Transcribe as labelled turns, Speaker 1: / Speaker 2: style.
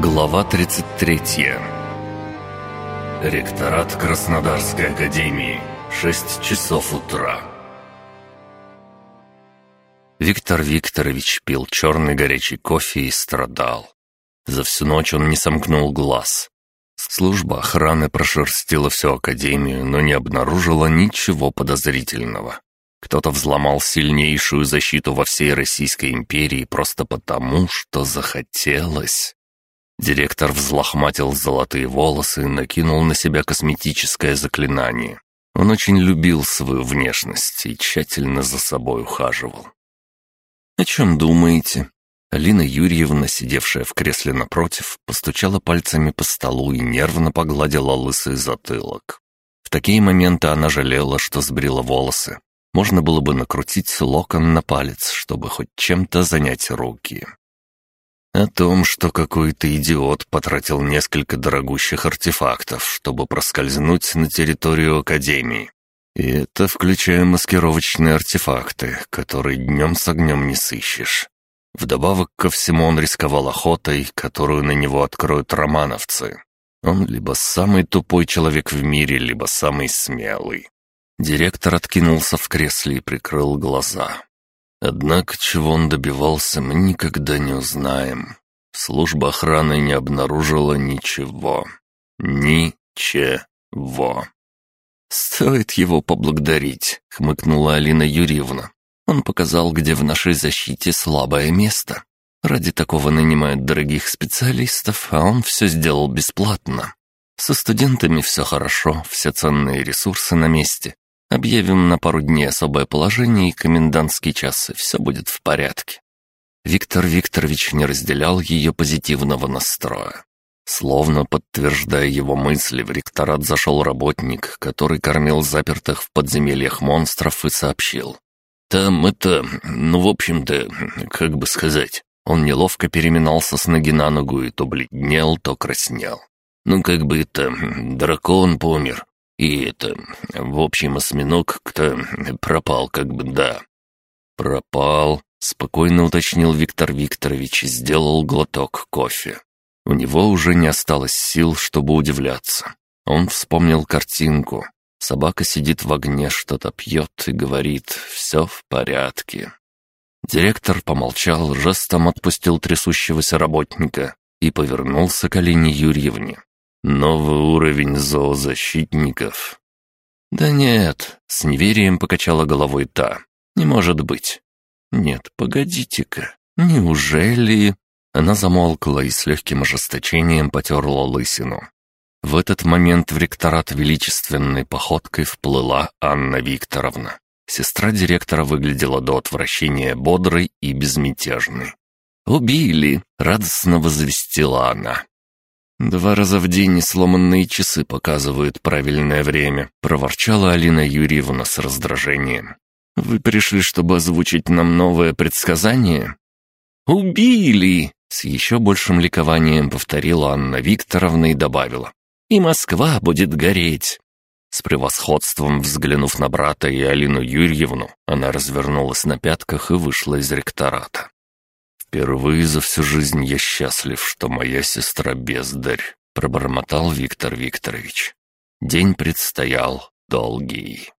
Speaker 1: Глава 33 Ректорат Краснодарской Академии. 6 часов утра. Виктор Викторович пил черный горячий кофе и страдал. За всю ночь он не сомкнул глаз. Служба охраны прошерстила всю Академию, но не обнаружила ничего подозрительного. Кто-то взломал сильнейшую защиту во всей Российской империи просто потому, что захотелось. Директор взлохматил золотые волосы и накинул на себя косметическое заклинание. Он очень любил свою внешность и тщательно за собой ухаживал. «О чем думаете?» Алина Юрьевна, сидевшая в кресле напротив, постучала пальцами по столу и нервно погладила лысый затылок. В такие моменты она жалела, что сбрила волосы. Можно было бы накрутить локон на палец, чтобы хоть чем-то занять руки. О том, что какой-то идиот потратил несколько дорогущих артефактов, чтобы проскользнуть на территорию Академии. И это включая маскировочные артефакты, которые днем с огнем не сыщешь. Вдобавок ко всему он рисковал охотой, которую на него откроют романовцы. Он либо самый тупой человек в мире, либо самый смелый. Директор откинулся в кресле и прикрыл глаза. Однако, чего он добивался, мы никогда не узнаем. Служба охраны не обнаружила ничего. Ничего. «Стоит его поблагодарить», — хмыкнула Алина Юрьевна. «Он показал, где в нашей защите слабое место. Ради такого нанимают дорогих специалистов, а он все сделал бесплатно. Со студентами все хорошо, все ценные ресурсы на месте. Объявим на пару дней особое положение и комендантский час, и все будет в порядке». Виктор Викторович не разделял ее позитивного настроя. Словно подтверждая его мысли, в ректорат зашел работник, который кормил запертых в подземельях монстров и сообщил. «Там это... ну, в общем-то, как бы сказать...» Он неловко переминался с ноги на ногу и то бледнел, то краснел. «Ну, как бы это... дракон помер, и это, в общем, осьминог кто пропал, как бы, да. Пропал, спокойно уточнил Виктор Викторович и сделал глоток кофе. У него уже не осталось сил, чтобы удивляться. Он вспомнил картинку. Собака сидит в огне, что-то пьет и говорит «все в порядке». Директор помолчал, жестом отпустил трясущегося работника и повернулся к Алине Юрьевне. Новый уровень зоозащитников. Да нет, с неверием покачала головой та. Не может быть. Нет, погодите-ка. Неужели... Она замолкла и с легким ожесточением потерла лысину. В этот момент в ректорат величественной походкой вплыла Анна Викторовна. Сестра директора выглядела до отвращения бодрой и безмятежной. «Убили!» — радостно возвестила она. «Два раза в день сломанные часы показывают правильное время», — проворчала Алина Юрьевна с раздражением. «Вы пришли, чтобы озвучить нам новое предсказание?» «Убили!» — с еще большим ликованием повторила Анна Викторовна и добавила. «И Москва будет гореть!» С превосходством взглянув на брата и Алину Юрьевну, она развернулась на пятках и вышла из ректората. «Впервые за всю жизнь я счастлив, что моя сестра бездарь», — пробормотал Виктор Викторович. День предстоял долгий.